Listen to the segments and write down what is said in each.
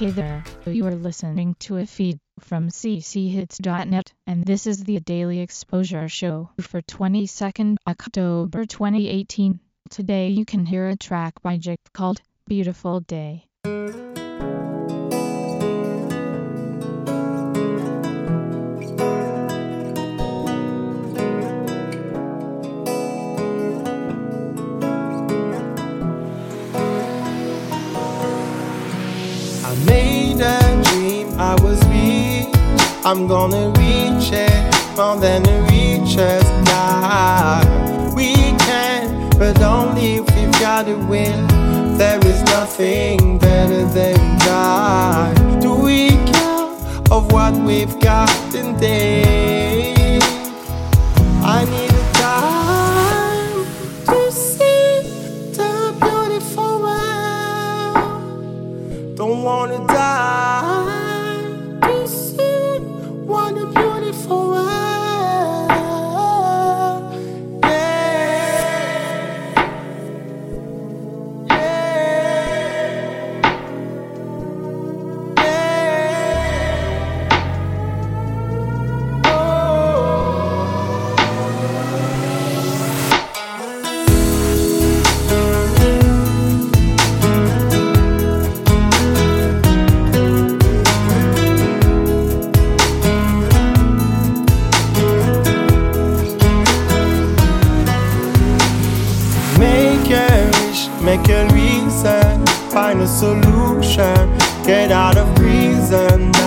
Hey there, you are listening to a feed from cchits.net, and this is the Daily Exposure Show for 22nd October 2018. Today you can hear a track by Jake called Beautiful Day. I was rich. I'm gonna reach it more than the richest guy. We can, but only if we've got a will. There is nothing better than God. Do we care of what we've got today? Solution, get out of prison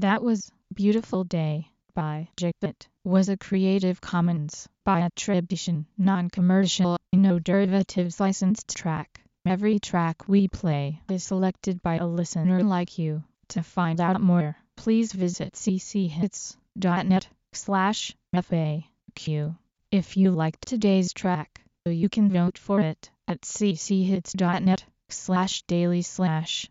That was Beautiful Day by Jake was a Creative Commons by attribution, non-commercial, no derivatives licensed track. Every track we play is selected by a listener like you. To find out more, please visit cchits.net slash FAQ. If you liked today's track, you can vote for it at cchits.net slash daily slash